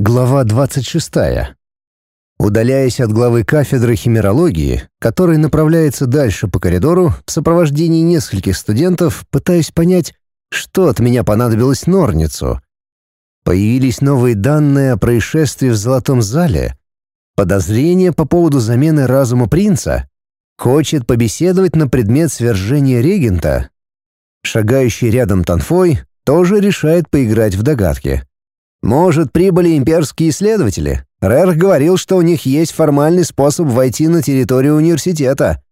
Глава 26. Удаляясь от главы кафедры химерологии, который направляется дальше по коридору в сопровождении нескольких студентов, пытаясь понять, что от меня понадобилось Норницу. Появились новые данные о происшествии в Золотом зале. Подозрения по поводу замены разума принца. Хочет побеседовать на предмет свержения регента. Шагающий рядом Танфой тоже решает поиграть в догадки. Может, прибыли имперские исследователи? Рэр говорил, что у них есть формальный способ войти на территорию университета.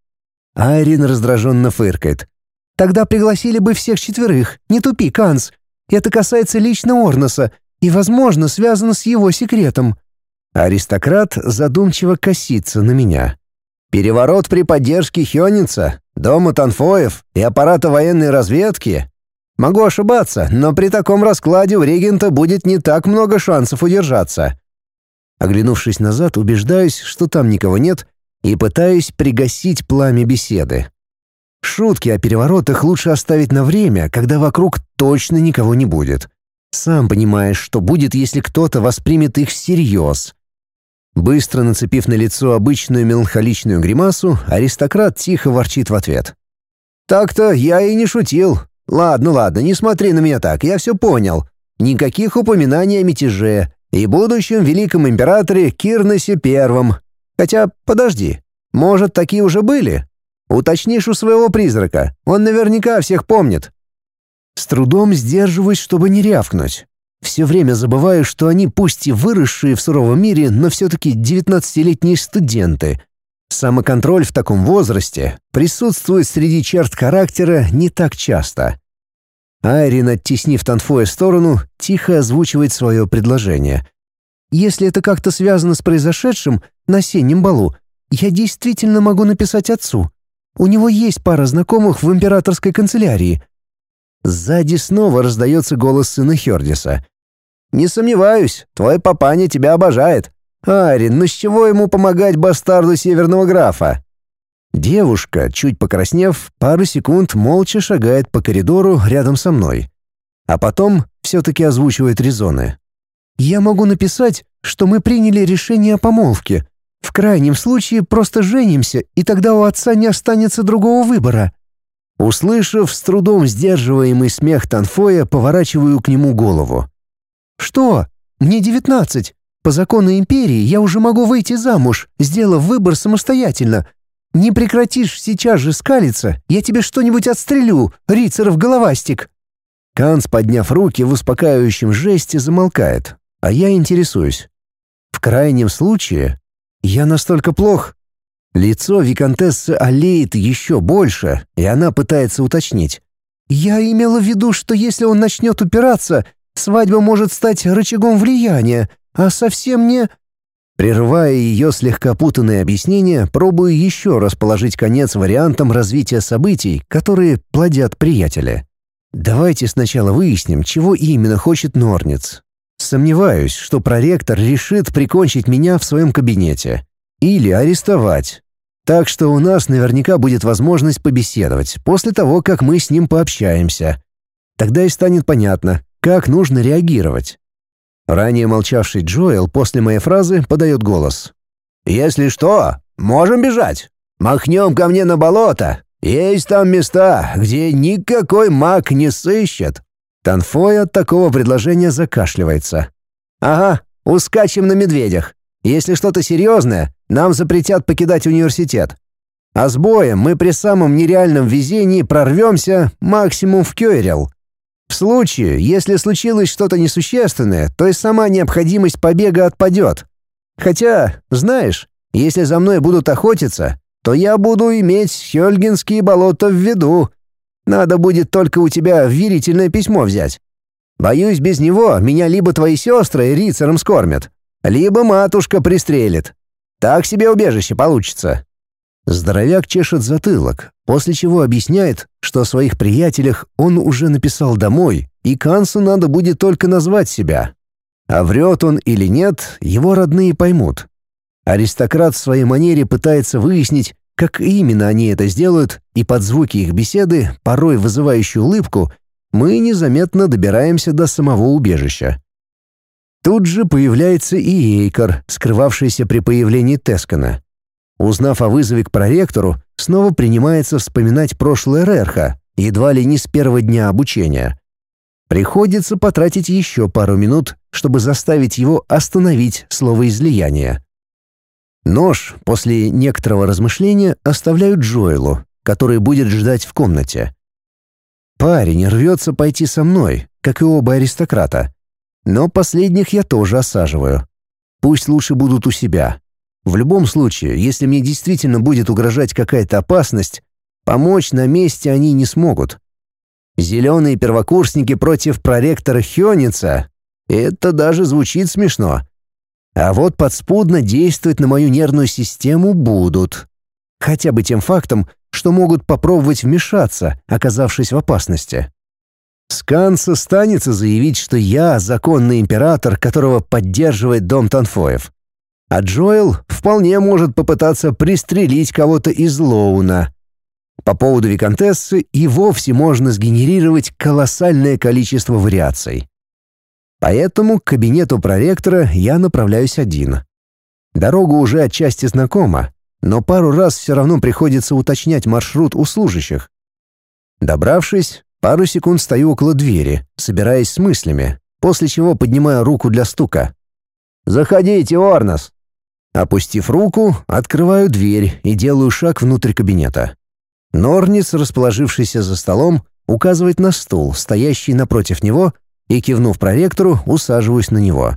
Айрин раздраженно фыркает. Тогда пригласили бы всех четверых. Не тупи, Канс. Это касается лично Орноса и, возможно, связано с его секретом. Аристократ задумчиво косится на меня. Переворот при поддержке Хёница, дома Танфоев и аппарата военной разведки Могу ошибаться, но при таком раскладе у регента будет не так много шансов удержаться. Оглянувшись назад, убеждаюсь, что там никого нет, и пытаюсь пригасить пламя беседы. Шутки о переворотах лучше оставить на время, когда вокруг точно никого не будет. Сам понимаешь, что будет, если кто-то воспримет их всерьез. Быстро нацепив на лицо обычную меланхоличную гримасу, аристократ тихо ворчит в ответ. «Так-то я и не шутил. «Ладно, ладно, не смотри на меня так, я все понял. Никаких упоминаний о мятеже и будущем великом императоре Кирнесе Первом. Хотя, подожди, может, такие уже были? Уточнишь у своего призрака, он наверняка всех помнит». С трудом сдерживаюсь, чтобы не рявкнуть. Все время забываю, что они пусть и выросшие в суровом мире, но все-таки девятнадцатилетние студенты — Самоконтроль в таком возрасте присутствует среди черт характера не так часто. Айрин, оттеснив Танфоя в сторону, тихо озвучивает свое предложение. «Если это как-то связано с произошедшим на осеннем балу, я действительно могу написать отцу. У него есть пара знакомых в императорской канцелярии». Сзади снова раздается голос сына Хердиса. «Не сомневаюсь, твой папаня тебя обожает. «Арин, ну с чего ему помогать бастарду северного графа?» Девушка, чуть покраснев, пару секунд молча шагает по коридору рядом со мной. А потом все-таки озвучивает резоны. «Я могу написать, что мы приняли решение о помолвке. В крайнем случае просто женимся, и тогда у отца не останется другого выбора». Услышав с трудом сдерживаемый смех Танфоя, поворачиваю к нему голову. «Что? Мне девятнадцать. По закону империи я уже могу выйти замуж, сделав выбор самостоятельно. Не прекратишь сейчас же скалиться, я тебе что-нибудь отстрелю, рицаров головастик». Канц, подняв руки в успокаивающем жесте, замолкает, а я интересуюсь. В крайнем случае, я настолько плох. Лицо виконтессы олеет еще больше, и она пытается уточнить. «Я имела в виду, что если он начнет упираться, свадьба может стать рычагом влияния, а совсем не...» Прерывая ее слегка путанные объяснения, пробую еще раз положить конец вариантам развития событий, которые плодят приятеля. Давайте сначала выясним, чего именно хочет Норниц. Сомневаюсь, что проректор решит прикончить меня в своем кабинете. Или арестовать. Так что у нас наверняка будет возможность побеседовать после того, как мы с ним пообщаемся. Тогда и станет понятно, как нужно реагировать. Ранее молчавший Джоэл после моей фразы подает голос. «Если что, можем бежать. Махнем ко мне на болото. Есть там места, где никакой маг не сыщет». Танфой от такого предложения закашливается. «Ага, ускачем на медведях. Если что-то серьезное, нам запретят покидать университет. А с боем мы при самом нереальном везении прорвемся максимум в Кёйрел. В случае, если случилось что-то несущественное, то и сама необходимость побега отпадет. Хотя, знаешь, если за мной будут охотиться, то я буду иметь Хёльгинские болота в виду. Надо будет только у тебя верительное письмо взять. Боюсь, без него меня либо твои сестры рицаром скормят, либо матушка пристрелит. Так себе убежище получится. Здоровяк чешет затылок, после чего объясняет, что о своих приятелях он уже написал домой, и Кансу надо будет только назвать себя. А врет он или нет, его родные поймут. Аристократ в своей манере пытается выяснить, как именно они это сделают, и под звуки их беседы, порой вызывающую улыбку, мы незаметно добираемся до самого убежища. Тут же появляется и Эйкор, скрывавшийся при появлении Тескана. Узнав о вызове к проректору, снова принимается вспоминать прошлое Рерха, едва ли не с первого дня обучения. Приходится потратить еще пару минут, чтобы заставить его остановить слово излияние. Нож после некоторого размышления оставляют Джоэлу, который будет ждать в комнате. Парень рвется пойти со мной, как и оба аристократа. Но последних я тоже осаживаю. Пусть лучше будут у себя. В любом случае, если мне действительно будет угрожать какая-то опасность, помочь на месте они не смогут. Зеленые первокурсники против проректора Хёница — это даже звучит смешно. А вот подспудно действовать на мою нервную систему будут. Хотя бы тем фактом, что могут попробовать вмешаться, оказавшись в опасности. Сканс останется заявить, что я законный император, которого поддерживает дом Танфоев. А Джоэл вполне может попытаться пристрелить кого-то из Лоуна. По поводу виконтессы и вовсе можно сгенерировать колоссальное количество вариаций. Поэтому к кабинету проректора я направляюсь один. Дорога уже отчасти знакома, но пару раз все равно приходится уточнять маршрут у служащих. Добравшись, пару секунд стою около двери, собираясь с мыслями, после чего поднимаю руку для стука. «Заходите, Орнос!» Опустив руку, открываю дверь и делаю шаг внутрь кабинета. Норниц, расположившийся за столом, указывает на стул, стоящий напротив него, и, кивнув проректору, усаживаюсь на него.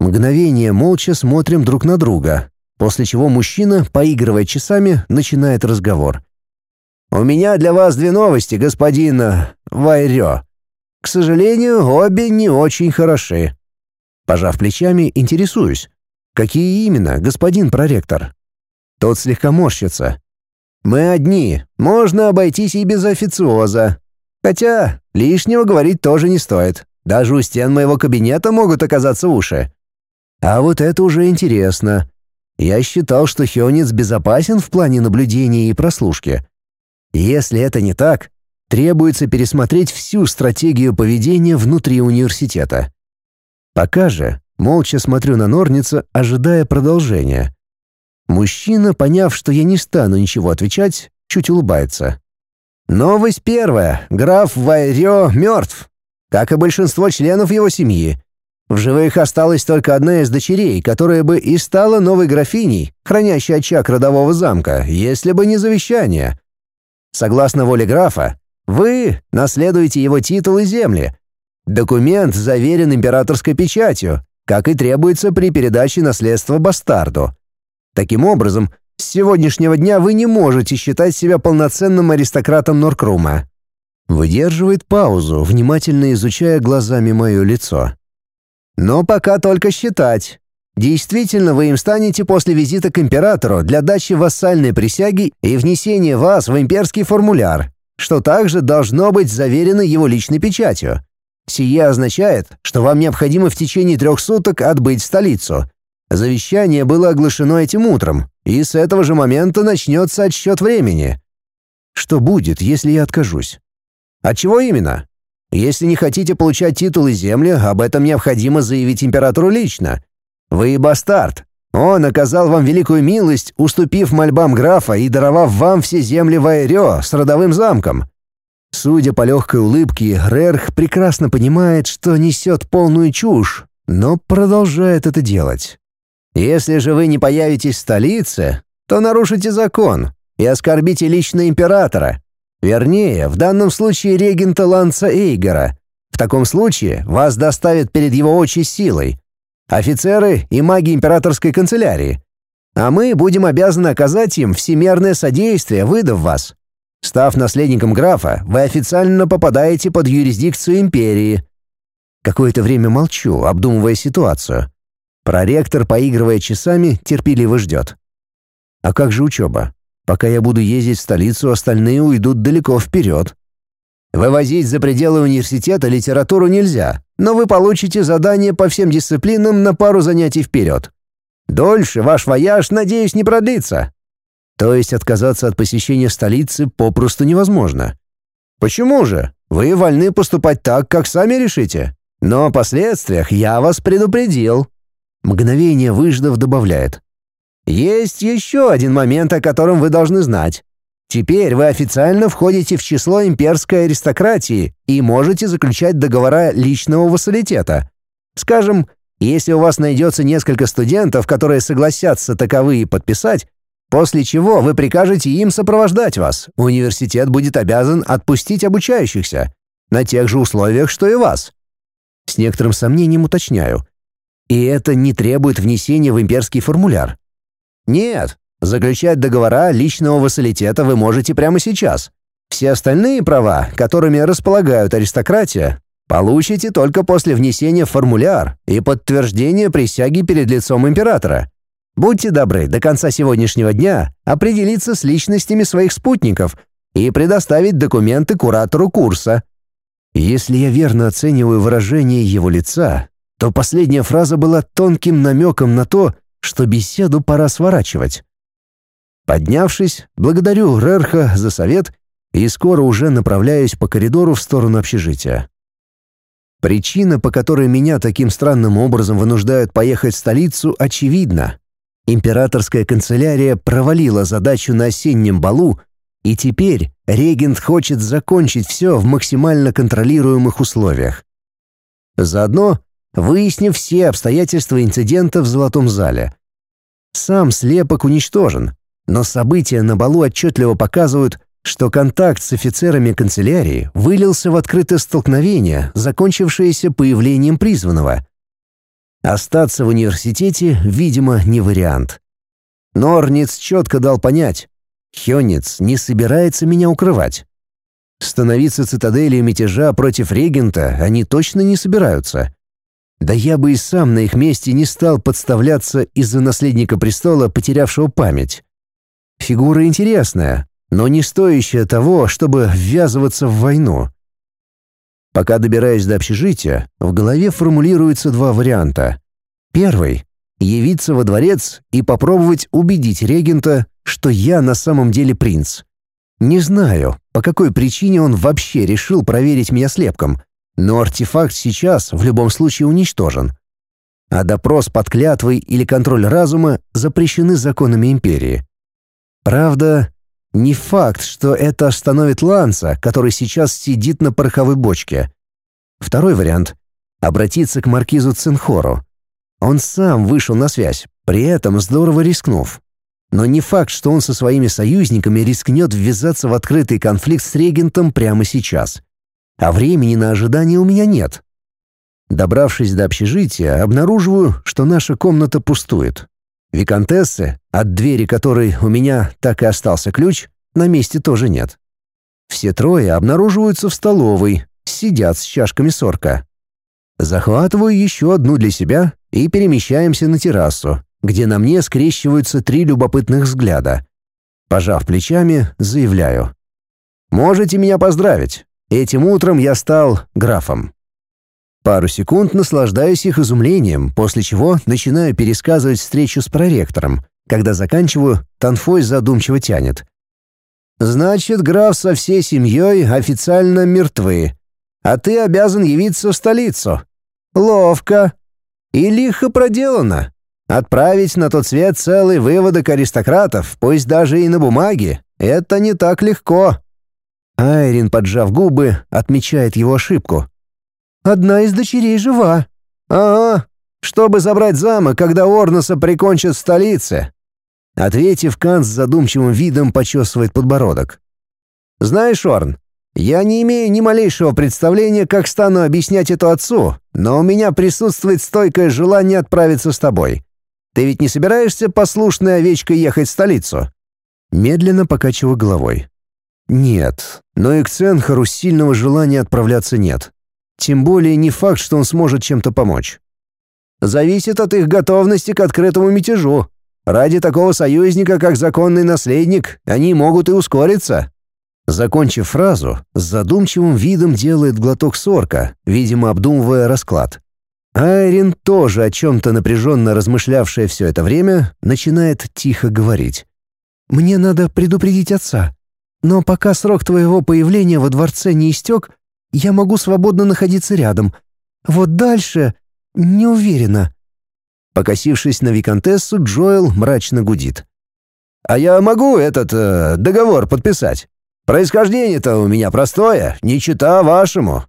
Мгновение молча смотрим друг на друга, после чего мужчина, поигрывая часами, начинает разговор. «У меня для вас две новости, господин э, Вайрё. К сожалению, обе не очень хороши». Пожав плечами, интересуюсь. «Какие именно, господин проректор?» Тот слегка морщится. «Мы одни, можно обойтись и без официоза. Хотя лишнего говорить тоже не стоит. Даже у стен моего кабинета могут оказаться уши. А вот это уже интересно. Я считал, что Хёнец безопасен в плане наблюдения и прослушки. Если это не так, требуется пересмотреть всю стратегию поведения внутри университета. Пока же молча смотрю на Норница, ожидая продолжения. Мужчина, поняв, что я не стану ничего отвечать, чуть улыбается. Новость первая. Граф Вайрё мертв, как и большинство членов его семьи. В живых осталась только одна из дочерей, которая бы и стала новой графиней, хранящей очаг родового замка, если бы не завещание. Согласно воле графа, вы наследуете его титул и земли. Документ заверен императорской печатью, как и требуется при передаче наследства бастарду. Таким образом, с сегодняшнего дня вы не можете считать себя полноценным аристократом Норкрума. Выдерживает паузу, внимательно изучая глазами мое лицо. Но пока только считать. Действительно, вы им станете после визита к императору для дачи вассальной присяги и внесения вас в имперский формуляр, что также должно быть заверено его личной печатью. Сие означает, что вам необходимо в течение трех суток отбыть в столицу. Завещание было оглашено этим утром, и с этого же момента начнется отсчет времени. Что будет, если я откажусь? От чего именно? Если не хотите получать титул и земли, об этом необходимо заявить императору лично. Вы бастард. Он оказал вам великую милость, уступив мольбам графа и даровав вам все земли Вайрё с родовым замком. Судя по легкой улыбке, Рерх прекрасно понимает, что несет полную чушь, но продолжает это делать. Если же вы не появитесь в столице, то нарушите закон и оскорбите лично императора, Вернее, в данном случае регента Ланца Эйгора. В таком случае вас доставят перед его очи силой. Офицеры и маги императорской канцелярии. А мы будем обязаны оказать им всемерное содействие, выдав вас. Став наследником графа, вы официально попадаете под юрисдикцию империи. Какое-то время молчу, обдумывая ситуацию. Проректор, поигрывая часами, терпеливо ждет. А как же учеба? Пока я буду ездить в столицу, остальные уйдут далеко вперед. Вывозить за пределы университета литературу нельзя, но вы получите задание по всем дисциплинам на пару занятий вперед. Дольше ваш вояж, надеюсь, не продлится. То есть отказаться от посещения столицы попросту невозможно. Почему же? Вы вольны поступать так, как сами решите. Но о последствиях я вас предупредил». Мгновение выждав добавляет. «Есть еще один момент, о котором вы должны знать. Теперь вы официально входите в число имперской аристократии и можете заключать договора личного вассалитета. Скажем, если у вас найдется несколько студентов, которые согласятся таковые подписать, после чего вы прикажете им сопровождать вас, университет будет обязан отпустить обучающихся на тех же условиях, что и вас. С некоторым сомнением уточняю. И это не требует внесения в имперский формуляр. Нет, заключать договора личного вассалитета вы можете прямо сейчас. Все остальные права, которыми располагают аристократия, получите только после внесения в формуляр и подтверждения присяги перед лицом императора. Будьте добры до конца сегодняшнего дня определиться с личностями своих спутников и предоставить документы куратору курса. Если я верно оцениваю выражение его лица, то последняя фраза была тонким намеком на то, что беседу пора сворачивать. Поднявшись, благодарю Рерха за совет и скоро уже направляюсь по коридору в сторону общежития. Причина, по которой меня таким странным образом вынуждают поехать в столицу, очевидна. Императорская канцелярия провалила задачу на осеннем балу, и теперь регент хочет закончить все в максимально контролируемых условиях. Заодно выяснив все обстоятельства инцидента в Золотом зале. Сам слепок уничтожен, но события на балу отчетливо показывают, что контакт с офицерами канцелярии вылился в открытое столкновение, закончившееся появлением призванного. Остаться в университете, видимо, не вариант. Норниц четко дал понять, Хёнец не собирается меня укрывать. Становиться цитаделью мятежа против регента они точно не собираются. Да я бы и сам на их месте не стал подставляться из-за наследника престола, потерявшего память. Фигура интересная, но не стоящая того, чтобы ввязываться в войну. Пока добираюсь до общежития, в голове формулируются два варианта. Первый — явиться во дворец и попробовать убедить регента, что я на самом деле принц. Не знаю, по какой причине он вообще решил проверить меня слепком, но артефакт сейчас в любом случае уничтожен. А допрос под клятвой или контроль разума запрещены законами империи. Правда, не факт, что это остановит Ланса, который сейчас сидит на пороховой бочке. Второй вариант — обратиться к маркизу Цинхору. Он сам вышел на связь, при этом здорово рискнув. Но не факт, что он со своими союзниками рискнет ввязаться в открытый конфликт с регентом прямо сейчас. А времени на ожидание у меня нет. Добравшись до общежития, обнаруживаю, что наша комната пустует. Викантессы, от двери которой у меня так и остался ключ, на месте тоже нет. Все трое обнаруживаются в столовой, сидят с чашками сорка. Захватываю еще одну для себя и перемещаемся на террасу, где на мне скрещиваются три любопытных взгляда. Пожав плечами, заявляю. «Можете меня поздравить. Этим утром я стал графом». Пару секунд наслаждаюсь их изумлением, после чего начинаю пересказывать встречу с проректором. Когда заканчиваю, Танфой задумчиво тянет. «Значит, граф со всей семьей официально мертвы, а ты обязан явиться в столицу. Ловко. И лихо проделано. Отправить на тот свет целый выводок аристократов, пусть даже и на бумаге, это не так легко». Айрин, поджав губы, отмечает его ошибку. Одна из дочерей жива. Ага, чтобы забрать замок, когда Орноса прикончат в столице. Ответив, Канс с задумчивым видом почесывает подбородок. Знаешь, Орн, я не имею ни малейшего представления, как стану объяснять это отцу, но у меня присутствует стойкое желание отправиться с тобой. Ты ведь не собираешься послушной овечкой ехать в столицу?» Медленно покачиваю головой. «Нет, но и к Ценхару сильного желания отправляться нет. Тем более не факт, что он сможет чем-то помочь. Зависит от их готовности к открытому мятежу. Ради такого союзника, как законный наследник, они могут и ускориться. Закончив фразу, с задумчивым видом делает глоток сорка, видимо, обдумывая расклад. Айрин, тоже о чем-то напряженно размышлявшая все это время, начинает тихо говорить. «Мне надо предупредить отца. Но пока срок твоего появления во дворце не истек, я могу свободно находиться рядом. Вот дальше не уверена». Покосившись на виконтессу, Джоэл мрачно гудит. «А я могу этот э, договор подписать? Происхождение-то у меня простое, не чита вашему».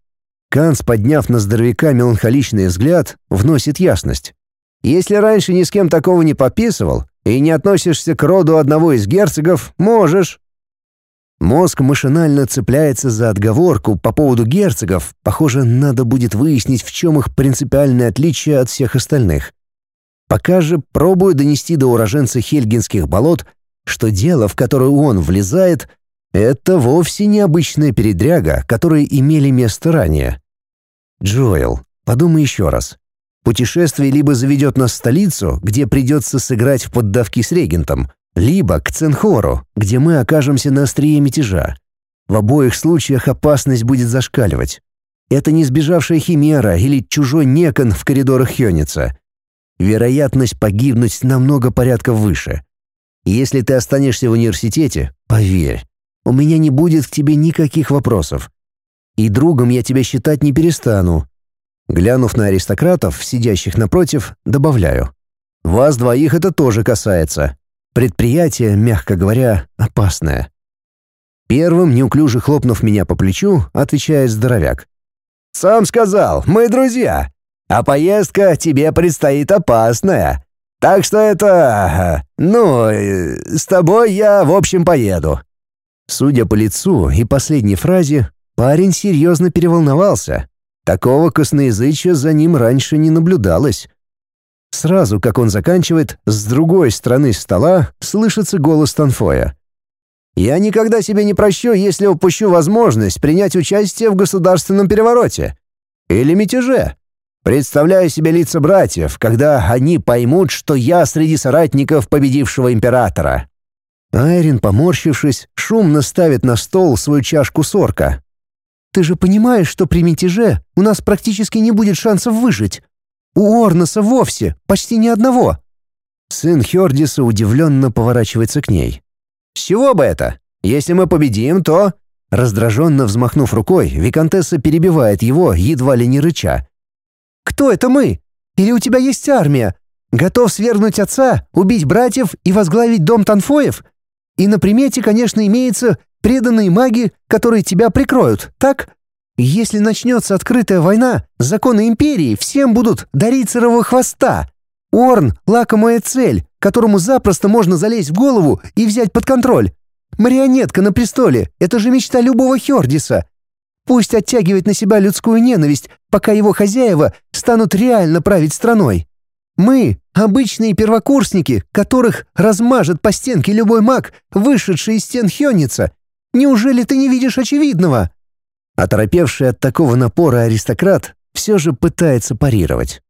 Канц, подняв на здоровяка меланхоличный взгляд, вносит ясность. «Если раньше ни с кем такого не подписывал и не относишься к роду одного из герцогов, можешь». Мозг машинально цепляется за отговорку по поводу герцогов. Похоже, надо будет выяснить, в чем их принципиальное отличие от всех остальных. Пока же пробую донести до уроженца Хельгинских болот, что дело, в которое он влезает, это вовсе не обычная передряга, которые имели место ранее. Джоэл, подумай еще раз. Путешествие либо заведет нас в столицу, где придется сыграть в поддавки с регентом, либо к Ценхору, где мы окажемся на острие мятежа. В обоих случаях опасность будет зашкаливать. Это не сбежавшая химера или чужой некон в коридорах Хёница. Вероятность погибнуть намного порядков выше. Если ты останешься в университете, поверь, у меня не будет к тебе никаких вопросов. И другом я тебя считать не перестану. Глянув на аристократов, сидящих напротив, добавляю. Вас двоих это тоже касается. Предприятие, мягко говоря, опасное. Первым, неуклюже хлопнув меня по плечу, отвечает здоровяк. «Сам сказал, мы друзья, а поездка тебе предстоит опасная. Так что это... Ну, с тобой я, в общем, поеду». Судя по лицу и последней фразе, парень серьезно переволновался. Такого косноязычия за ним раньше не наблюдалось. Сразу, как он заканчивает, с другой стороны стола слышится голос Танфоя. «Я никогда себе не прощу, если упущу возможность принять участие в государственном перевороте. Или мятеже. Представляю себе лица братьев, когда они поймут, что я среди соратников победившего императора». Айрин, поморщившись, шумно ставит на стол свою чашку сорка. «Ты же понимаешь, что при мятеже у нас практически не будет шансов выжить. У Орнаса вовсе почти ни одного». Сын Хердиса удивленно поворачивается к ней. «С чего бы это? Если мы победим, то...» Раздраженно взмахнув рукой, Викантесса перебивает его, едва ли не рыча. «Кто это мы? Или у тебя есть армия? Готов свергнуть отца, убить братьев и возглавить дом Танфоев? И на примете, конечно, имеются преданные маги, которые тебя прикроют, так? Если начнется открытая война, законы империи всем будут дарить сырого хвоста. Орн — лакомая цель, которому запросто можно залезть в голову и взять под контроль. Марионетка на престоле — это же мечта любого Хердиса. Пусть оттягивает на себя людскую ненависть, пока его хозяева станут реально править страной. Мы — обычные первокурсники, которых размажет по стенке любой маг, вышедший из стен Хённица. Неужели ты не видишь очевидного?» Оторопевший от такого напора аристократ все же пытается парировать.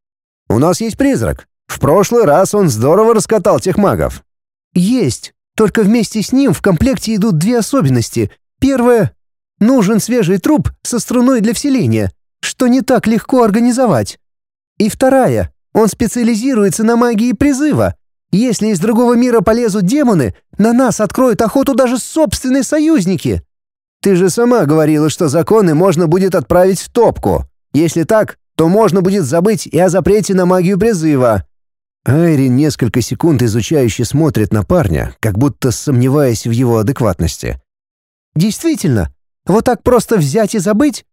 «У нас есть призрак. В прошлый раз он здорово раскатал тех магов». «Есть. Только вместе с ним в комплекте идут две особенности. Первая — нужен свежий труп со струной для вселения, что не так легко организовать. И вторая — он специализируется на магии призыва. Если из другого мира полезут демоны, на нас откроют охоту даже собственные союзники». Ты же сама говорила, что законы можно будет отправить в топку. Если так, то можно будет забыть и о запрете на магию призыва». Айрин несколько секунд изучающе смотрит на парня, как будто сомневаясь в его адекватности. «Действительно, вот так просто взять и забыть?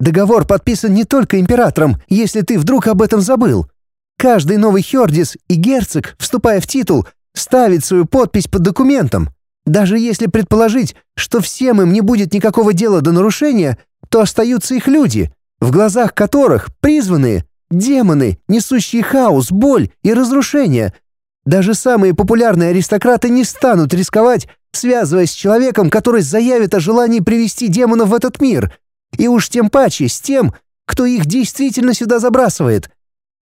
Договор подписан не только императором, если ты вдруг об этом забыл. Каждый новый Хёрдис и герцог, вступая в титул, ставит свою подпись под документом. Даже если предположить, что всем им не будет никакого дела до нарушения, то остаются их люди, в глазах которых призванные демоны, несущие хаос, боль и разрушение. Даже самые популярные аристократы не станут рисковать, связываясь с человеком, который заявит о желании привести демонов в этот мир, и уж тем паче с тем, кто их действительно сюда забрасывает.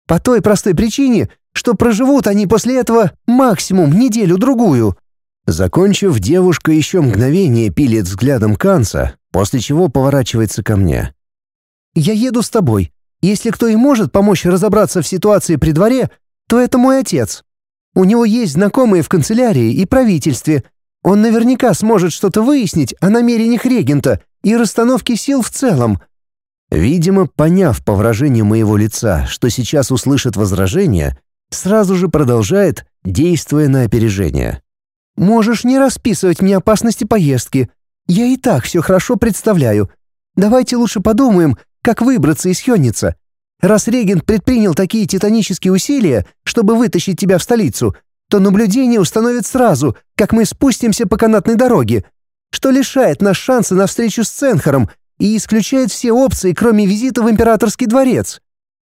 По той простой причине, что проживут они после этого максимум неделю-другую. Закончив, девушка еще мгновение пилит взглядом Канца, после чего поворачивается ко мне. «Я еду с тобой. Если кто и может помочь разобраться в ситуации при дворе, то это мой отец. У него есть знакомые в канцелярии и правительстве. Он наверняка сможет что-то выяснить о намерениях регента и расстановке сил в целом. Видимо, поняв по выражению моего лица, что сейчас услышит возражение, сразу же продолжает, действуя на опережение. «Можешь не расписывать мне опасности поездки. Я и так все хорошо представляю. Давайте лучше подумаем, как выбраться из Хённица. Раз регент предпринял такие титанические усилия, чтобы вытащить тебя в столицу, то наблюдение установит сразу, как мы спустимся по канатной дороге, что лишает нас шанса на встречу с Ценхором и исключает все опции, кроме визита в императорский дворец».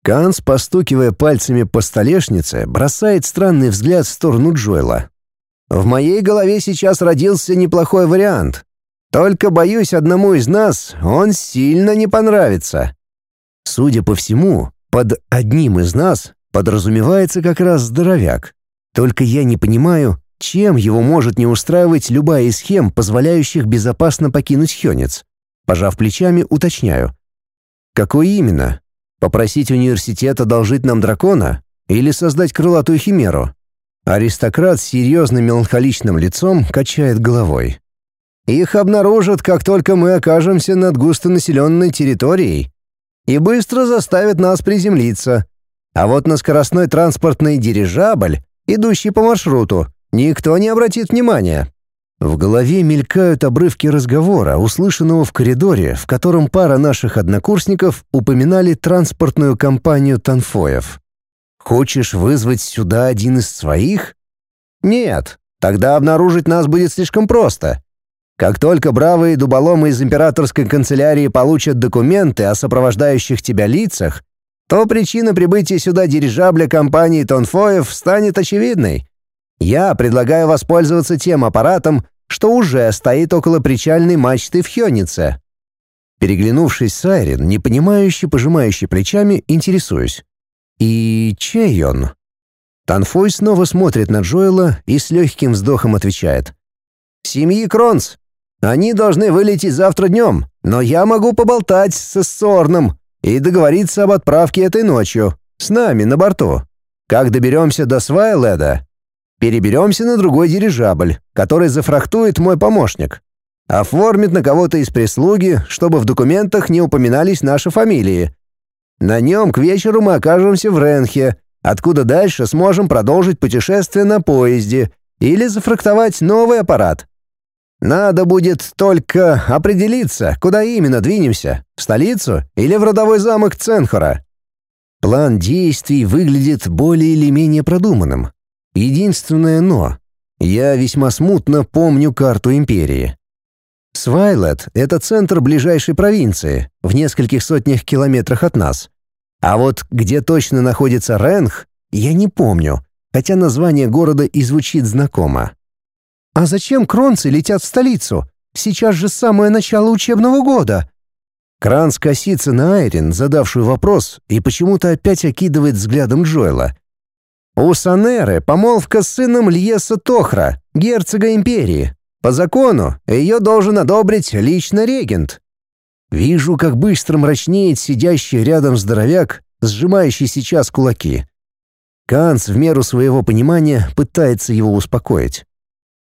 Канс, постукивая пальцами по столешнице, бросает странный взгляд в сторону Джоэла. «В моей голове сейчас родился неплохой вариант. Только, боюсь, одному из нас он сильно не понравится». Судя по всему, под «одним из нас» подразумевается как раз здоровяк. Только я не понимаю, чем его может не устраивать любая из схем, позволяющих безопасно покинуть Хёнец. Пожав плечами, уточняю. Какой именно? Попросить университет одолжить нам дракона? Или создать крылатую химеру? Аристократ с серьезным меланхоличным лицом качает головой. Их обнаружат, как только мы окажемся над густонаселенной территорией и быстро заставят нас приземлиться. А вот на скоростной транспортный дирижабль, идущий по маршруту, никто не обратит внимания. В голове мелькают обрывки разговора, услышанного в коридоре, в котором пара наших однокурсников упоминали транспортную компанию Танфоев. «Хочешь вызвать сюда один из своих?» «Нет, тогда обнаружить нас будет слишком просто. Как только бравые дуболомы из императорской канцелярии получат документы о сопровождающих тебя лицах, то причина прибытия сюда дирижабля компании Тонфоев станет очевидной. Я предлагаю воспользоваться тем аппаратом, что уже стоит около причальной мачты в Хёнице. Переглянувшись с Айрин, непонимающе пожимающий плечами, интересуюсь. «И чей он?» Танфой снова смотрит на Джоэла и с легким вздохом отвечает. «Семьи Кронс. Они должны вылететь завтра днем, но я могу поболтать с Сорном и договориться об отправке этой ночью, с нами на борту. Как доберемся до Свайледа, Переберемся на другой дирижабль, который зафрахтует мой помощник. Оформит на кого-то из прислуги, чтобы в документах не упоминались наши фамилии. На нем к вечеру мы окажемся в Ренхе, откуда дальше сможем продолжить путешествие на поезде или зафрахтовать новый аппарат. Надо будет только определиться, куда именно двинемся, в столицу или в родовой замок Ценхора. План действий выглядит более или менее продуманным, Единственное «но». Я весьма смутно помню карту империи. Свайлет — это центр ближайшей провинции, в нескольких сотнях километрах от нас. А вот где точно находится Ренх, я не помню, хотя название города и звучит знакомо. «А зачем кронцы летят в столицу? Сейчас же самое начало учебного года!» Кранц косится на Айрин, задавшую вопрос, и почему-то опять окидывает взглядом Джоэла. У Санеры помолвка с сыном Льеса Тохра, герцога империи. По закону ее должен одобрить лично регент. Вижу, как быстро мрачнеет сидящий рядом здоровяк, сжимающий сейчас кулаки. Канц в меру своего понимания пытается его успокоить.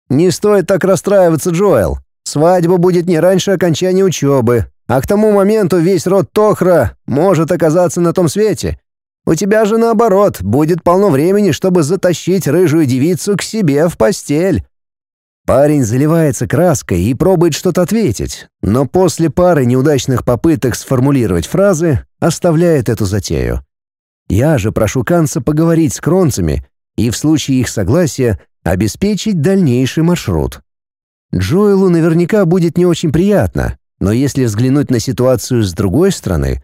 «Не стоит так расстраиваться, Джоэл. Свадьба будет не раньше окончания учебы, а к тому моменту весь род Тохра может оказаться на том свете. У тебя же наоборот, будет полно времени, чтобы затащить рыжую девицу к себе в постель». Парень заливается краской и пробует что-то ответить, но после пары неудачных попыток сформулировать фразы оставляет эту затею. Я же прошу Канца поговорить с кронцами и в случае их согласия обеспечить дальнейший маршрут. Джоэлу наверняка будет не очень приятно, но если взглянуть на ситуацию с другой стороны,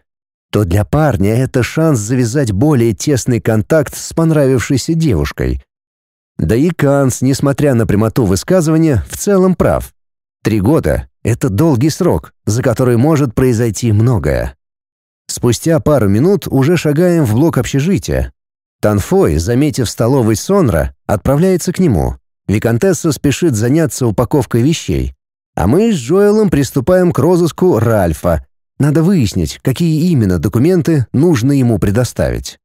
то для парня это шанс завязать более тесный контакт с понравившейся девушкой. Да и Канс, несмотря на прямоту высказывания, в целом прав. Три года — это долгий срок, за который может произойти многое. Спустя пару минут уже шагаем в блок общежития. Танфой, заметив столовый Сонра, отправляется к нему. Викантесса спешит заняться упаковкой вещей. А мы с Джоэлом приступаем к розыску Ральфа, надо выяснить, какие именно документы нужно ему предоставить.